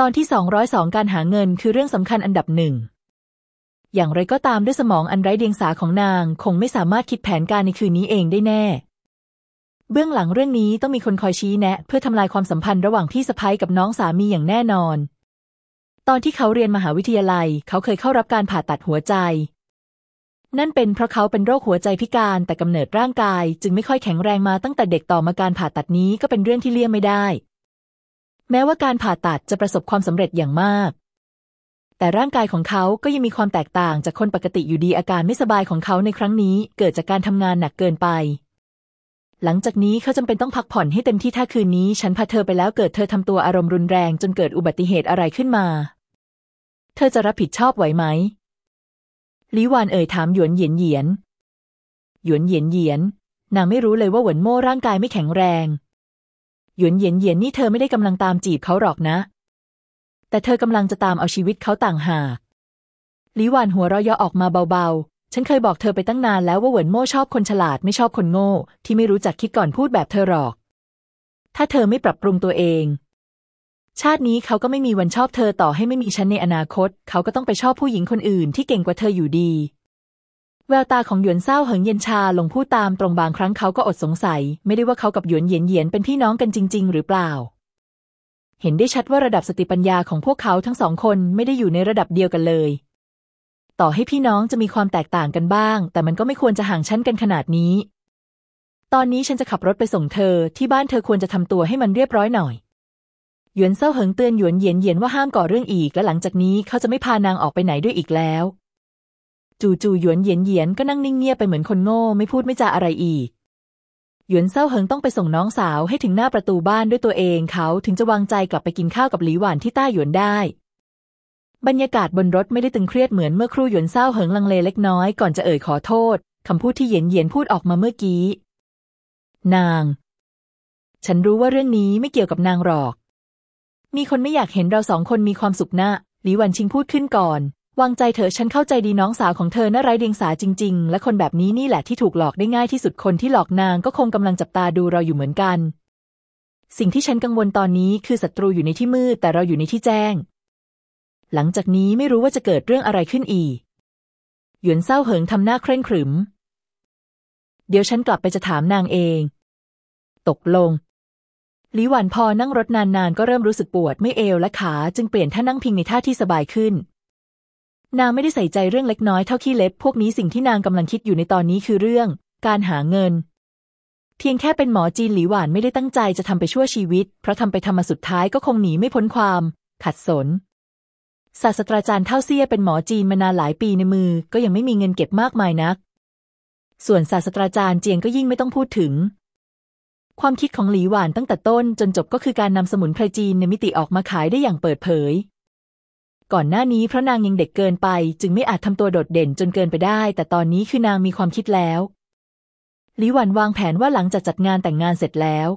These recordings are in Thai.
ตอนที่ 202 การหาเงินคือเรื่องสำคัญอันดับหนึ่ง อย่างไรก็ตามด้วยสมองอันไร้เดียงสาของนาง คงไม่สามารถคิดแผนการในคืนนี้เองได้แน่ เบื้องหลังเรื่องนี้ต้องมีคนคอยชี้แนะ เพื่อทำลายความสัมพันธ์ระหว่างพี่สะพ้ยกับน้องสามีอย่างแน่นอน ตอนที่เขาเรียนมหาวิทยาลัย เขาเคยเข้ารับการผ่าตัดหัวใจ นั่นเป็นเพราะเขาเป็นโรคหัวใจพิการแต่กำเนิดร่างกาย จึงไม่ค่อยแข็งแรงมาตั้งแต่เด็กต่อมาการผ่าตัดนี้ก็เป็นเรื่องที่เลี่ยงไม่ได้ แม้ว่าการผ่าตัดจะประสบความสำเร็จอย่างมาก แต่ร่างกายของเขาก็ยังมีความแตกต่างจากคนปกติอยู่ดีอาการไม่สบายของเขาในครั้งนี้เกิดจากการทำงานหนักเกินไป หลังจากนี้เขาจำเป็นต้องพักผ่อนให้เต็มที่ถ้าคืนนี้ ฉันพาเธอไปแล้วเกิดเธอทำตัวอารมณ์รุนแรงจนเกิดอุบัติเหตุอะไรขึ้นมา เธอจะรับผิดชอบไหวไหมลิวานเอ่ยถามหยวนเหยียนเหยียน หยวนเหยียนเหยียนนางไม่รู้เลยว่าหวนโม่ร่างกายไม่แข็งแรง หยวนเหยียนเหยียนนี่เธอไม่ได้กำลังตามจีบเขาหรอกนะ แต่เธอกำลังจะตามเอาชีวิตเขาต่างหากลิวานหัวเราะย่อออกมาเบาๆ ฉันเคยบอกเธอไปตั้งนานแล้วว่าเหวินโม่ชอบคนฉลาดไม่ชอบคนโง่ ที่ไม่รู้จักคิดก่อนพูดแบบเธอหรอก ถ้าเธอไม่ปรับปรุงตัวเอง ชาตินี้เขาก็ไม่มีวันชอบเธอต่อให้ไม่มีฉันในอนาคต เขาก็ต้องไปชอบผู้หญิงคนอื่นที่เก่งกว่าเธออยู่ดี แววตาของหยวนเศร้าเหิงเย็นชาลงพูดตามตรงบางครั้งเขาก็อดสงสัย ไม่ได้ว่าเขากับหยวนเหยียนเหยียนเป็นพี่น้องกันจริง ๆ หรือเปล่า เห็นได้ชัดว่าระดับสติปัญญาของพวกเขาทั้งสองคนไม่ได้อยู่ในระดับเดียวกันเลย ต่อให้พี่น้องจะมีความแตกต่างกันบ้าง แต่มันก็ไม่ควรจะห่างชั้นกันขนาดนี้ ตอนนี้ฉันจะขับรถไปส่งเธอ ที่บ้านเธอควรจะทำตัวให้มันเรียบร้อยหน่อยหยวนเศร้าเหิงเตือนหยวนเหยียนเหยียนว่าห้ามก่อเรื่องอีกและหลังจากนี้เขาจะไม่พานางออกไปไหนด้วยอีกแล้ว จู่ๆหยวนเหยียนเหยียนก็นั่งนิ่งเงียบไปเหมือนคนโง่ไม่พูดไม่จาอะไรอีก หยวนเซาเหิงต้องไปส่งน้องสาวให้ถึงหน้าประตูบ้านด้วยตัวเองเขาถึงจะวางใจกลับไปกินข้าวกับหลีหวานที่ใต้หยวนได้ บรรยากาศบนรถไม่ได้ตึงเครียดเหมือนเมื่อครู่หยวนเซาเหิงลังเลเล็กน้อยก่อนจะเอ่ยขอโทษคำพูดที่เหยียนเหยียนพูดออกมาเมื่อกี้ นาง ฉันรู้ว่าเรื่องนี้ไม่เกี่ยวกับนางหรอก มีคนไม่อยากเห็นเราสองคนมีความสุขนะหลีหวันชิงพูดขึ้นก่อน วางใจเถอะฉันเข้าใจดีน้องสาวของเธอน่าไร้เดียงสาจริง ๆ และคนแบบนี้นี่แหละที่ถูกหลอกได้ง่ายที่สุดคนที่หลอกนางก็คงกำลังจับตาดูเราอยู่เหมือนกัน สิ่งที่ฉันกังวลตอนนี้คือศัตรูอยู่ในที่มืดแต่เราอยู่ในที่แจ้ง หลังจากนี้ไม่รู้ว่าจะเกิดเรื่องอะไรขึ้นอีก หยวนเศร้าเหิงทำหน้าเคร่งขรึม เดี๋ยวฉันกลับไปจะถามนางเอง ตกลงลิหวันพอนั่งรถนานๆ ก็เริ่มรู้สึกปวดไม่เอวและขาจึงเปลี่ยนท่านั่งพิงในท่าที่สบายขึ้น นางไม่ได้ใส่ใจเรื่องเล็กน้อยเท่าขี้เล็บพวกนี้สิ่งที่นางกำลังคิดอยู่ในตอนนี้คือเรื่อง การหาเงิน เพียงแค่เป็นหมอจีนหลีหวานไม่ได้ตั้งใจจะทำไปชั่วชีวิต เพราะทำไปทำมาสุดท้ายก็คงหนีไม่พ้นความ ขัดสนศาสตราจารย์เท่าเซียเป็นหมอจีนมานานหลายปีในมือ ก็ยังไม่มีเงินเก็บมากมายนัก ส่วนศาสตราจารย์เจียงก็ยิ่งไม่ต้องพูดถึง ความคิดของหลีหวานตั้งแต่ต้นจนจบก็คือการนำสมุนไพรจีนในมิติออกมาขายได้อย่างเปิดเผย ก่อนหน้านี้เพราะนางยังเด็กเกินไป จึงไม่อาจทำตัวโดดเด่นจนเกินไปได้ แต่ตอนนี้คือนางมีความคิดแล้วลิวันวางแผนว่าหลังจากจัดงานแต่งงานเสร็จแล้ว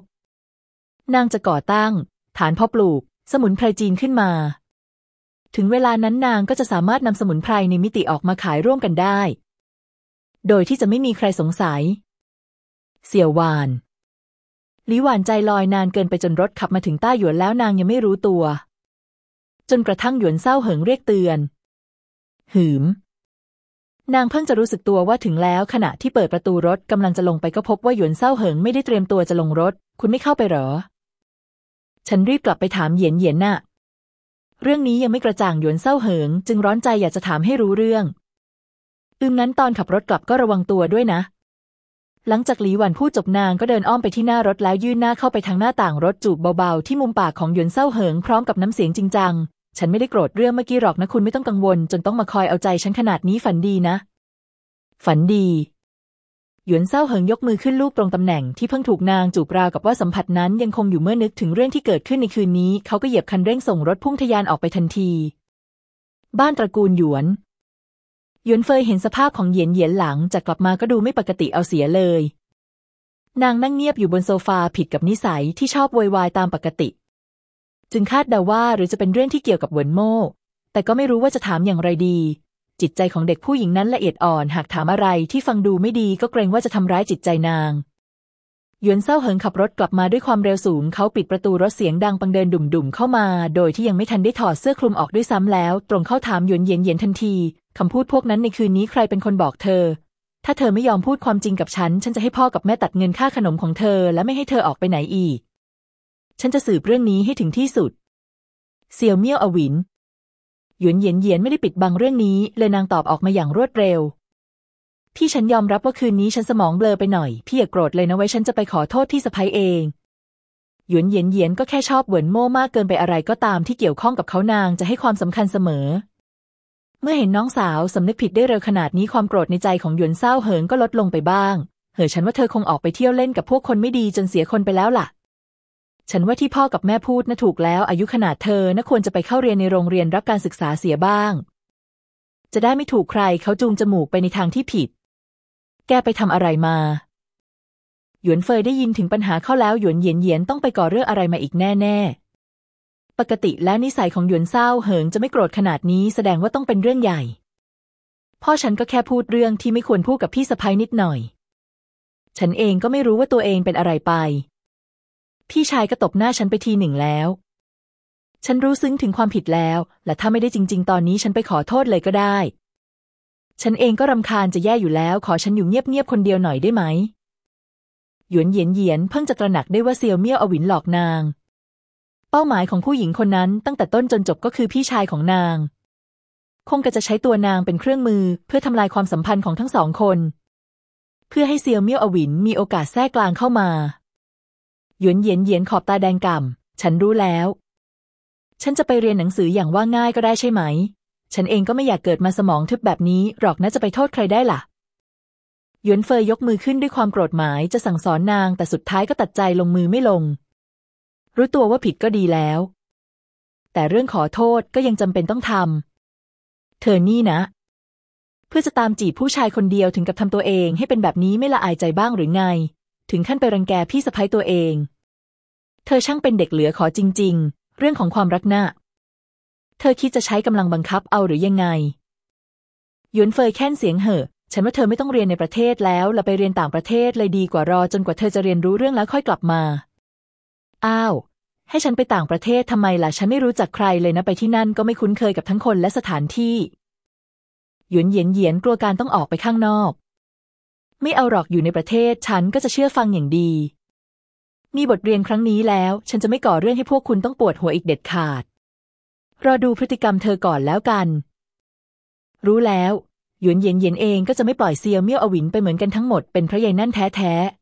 นางจะก่อตั้ง ฐานพ่อปลูก สมุนไพรจีนขึ้นมา ถึงเวลานั้นนางก็จะสามารถนำสมุนไพรในมิติออกมาขายร่วมกันได้ โดยที่จะไม่มีใครสงสัย เสี่ยววานลิหวานใจลอยนานเกินไปจนรถขับมาถึงใต้หยวนแล้วนางยังไม่รู้ตัว จนกระทั่งหยวนเศร้าเหิงเรียกเตือน หืม นางเพิ่งจะรู้สึกตัวว่าถึงแล้วขณะที่เปิดประตูรถกำลังจะลงไปก็พบว่าหยวนเศร้าเหิงไม่ได้เตรียมตัวจะลงรถ คุณไม่เข้าไปหรอ ฉันรีบกลับไปถามเหยียนเหยียนน่ะ เรื่องนี้ยังไม่กระจ่างหยวนเศร้าเหิง จึงร้อนใจอยากจะถามให้รู้เรื่อง อืมนั้นตอนขับรถกลับก็ระวังตัวด้วยนะหลังจากหลีหวันพูดจบนางก็เดินอ้อมไปที่หน้ารถแล้วยื่นหน้าเข้าไปทางหน้าต่างรถจูบเบาๆ ที่มุมปากของหยวนเศร้าเหิงพร้อมกับน้ำเสียงจริงจัง ฉันไม่ได้โกรธเรื่องเมื่อกี้หรอกนะคุณไม่ต้องกังวล จนต้องมาคอยเอาใจฉันขนาดนี้ฝันดีนะ ฝันดี หยวนเศร้าเหิงยกมือขึ้นลูกตรงตำแหน่งที่เพิ่งถูกนางจูบราวกับว่าสัมผัสนั้นยังคงอยู่เมื่อนึกถึงเรื่องที่เกิดขึ้นในคืนนี้ เขาก็เหยียบคันเร่งส่งรถพุ่งทะยานออกไปทันที บ้านตระกูลหยวน หยวนเฟยเห็นสภาพของเหยียนเหยียนหลังจากกลับมาก็ดูไม่ปกติเอาเสียเลยนางนั่งเงียบอยู่บนโซฟาผิดกับนิสัยที่ชอบวอยวายตามปกติ จึงคาดเดาว่าหรือจะเป็นเรื่องที่เกี่ยวกับเหวินโม่ แต่ก็ไม่รู้ว่าจะถามอย่างไรดี จิตใจของเด็กผู้หญิงนั้นละเอียดอ่อน หากถามอะไรที่ฟังดูไม่ดีก็เกรงว่าจะทำร้ายจิตใจนาง หยวนเซาเหิงขับรถกลับมาด้วยความเร็วสูง เขาปิดประตูรถเสียงดังปังเดินดุ่มๆเข้ามา โดยที่ยังไม่ทันได้ถอดเสื้อคลุมออกด้วยซ้ำแล้ว ตรงเข้าถามหยวนเย็นเย็นทันทีคำพูดพวกนั้นในคืนนี้ใครเป็นคนบอกเธอ ถ้าเธอไม่ยอมพูดความจริงกับฉัน ฉันจะให้พ่อกับแม่ตัดเงินค่าขนมของเธอ และไม่ให้เธอออกไปไหนอีก ฉันจะสืบเรื่องนี้ให้ถึงที่สุดเซียวเมี่ยวอวินหยวนเย็นเย็นไม่ได้ปิดบังเรื่องนี้ เลยนางตอบออกมาอย่างรวดเร็ว พี่ฉันยอมรับว่าคืนนี้ฉันสมองเบลอไปหน่อย พี่อย่าโกรธเลยนะไว้ฉันจะไปขอโทษพี่สะพ้ยเอง หยวนเย็นเย็นก็แค่ชอบเหวินโม่มากเกินไปอะไรก็ตามที่เกี่ยวข้องกับเขานางจะให้ความสำคัญเสมอ เมื่อเห็นน้องสาวสำนึกผิดได้เร็วขนาดนี้ความโกรธในใจของหยวนเศร้าเหิงก็ลดลงไปบ้าง เหอฉันว่าเธอคงออกไปเที่ยวเล่นกับพวกคนไม่ดีจนเสียคนไปแล้วล่ะ ฉันว่าที่พ่อกับแม่พูดน่ะถูกแล้วอายุขนาดเธอน่ะควรจะไปเข้าเรียนในโรงเรียนรับการศึกษาเสียบ้าง จะได้ไม่ถูกใครเขาจูงจมูกไปในทางที่ผิด แกไปทำอะไรมา หยวนเฟยได้ยินถึงปัญหาเข้าแล้วหยวนเหยียนเหยียนต้องไปก่อเรื่องอะไรมาอีกแน่ๆปกติแล้วนิสัยของหยวนเศร้าเหิงจะไม่โกรธขนาดนี้แสดงว่าต้องเป็นเรื่องใหญ่ พ่อฉันก็แค่พูดเรื่องที่ไม่ควรพูดกับพี่สะพ้ยนิดหน่อย ฉันเองก็ไม่รู้ว่าตัวเองเป็นอะไรไป พี่ชายก็ตบหน้าฉันไปทีหนึ่งแล้ว ฉันรู้ซึ้งถึงความผิดแล้ว และถ้าไม่ได้จริง ๆ ตอนนี้ฉันไปขอโทษเลยก็ได้ ฉันเองก็รำคาญจะแย่อยู่แล้ว ขอฉันอยู่เงียบๆคนเดียวหน่อยได้ไหม หยวนเหยียนเหยียนเพิ่งจะตระหนักได้ว่าเซียวเมี่ยวอวินหลอกนาง เป้าหมายของผู้หญิงคนนั้นตั้งแต่ต้นจนจบก็คือพี่ชายของนาง คงจะใช้ตัวนางเป็นเครื่องมือ เพื่อทำลายความสัมพันธ์ของทั้งสองคน เพื่อให้เซียวเมี่ยวอวินมีโอกาสแทรกกลางเข้ามา หยวนเหยียนเหยียนขอบตาแดงก่ำฉันรู้แล้ว ฉันจะไปเรียนหนังสืออย่างว่าง่ายก็ได้ใช่ไหม ฉันเองก็ไม่อยากเกิดมาสมองทึบแบบนี้หรอกนะจะไปโทษใครได้ล่ะหยวนเฟยยกมือขึ้นด้วยความโกรธหมายจะสั่งสอนนางแต่สุดท้ายก็ตัดใจลงมือไม่ลง รู้ตัวว่าผิดก็ดีแล้ว แต่เรื่องขอโทษก็ยังจำเป็นต้องทำเธอนี่นะ เพื่อจะตามจีบผู้ชายคนเดียวถึงกับทำตัวเองให้เป็นแบบนี้ไม่ละอายใจบ้างหรือไง ถึงขั้นไปรังแกพี่สะพ้ยตัวเอง เธอช่างเป็นเด็กเหลือขอจริง ๆ เรื่องของความรักหน่ะเธอคิดจะใช้กำลังบังคับเอาหรือยังไงหยวนเฟยแค่นเสียงเหอะฉันว่าเธอไม่ต้องเรียนในประเทศแล้วเราไปเรียนต่างประเทศเลยดีกว่ารอจนกว่าเธอจะเรียนรู้เรื่องแล้วค่อยกลับมา อ้าว ให้ฉันไปต่างประเทศทำไมล่ะ ฉันไม่รู้จักใครเลยนะไปที่นั่นก็ไม่คุ้นเคยกับทั้งคนและสถานที่ หยวนเหยียนเหยียนกลัวการต้องออกไปข้างนอก ไม่เอาหรอกอยู่ในประเทศ ฉันก็จะเชื่อฟังอย่างดี มีบทเรียนครั้งนี้แล้ว ฉันจะไม่ก่อเรื่องให้พวกคุณต้องปวดหัวอีกเด็ดขาด รอดูพฤติกรรมเธอก่อนแล้วกัน รู้แล้วหยวนเย็นเย็นเองก็จะไม่ปล่อยเซียวเมี่ยวอวินไปเหมือนกันทั้งหมดเป็นพระใหญ่นั่นแท้ๆ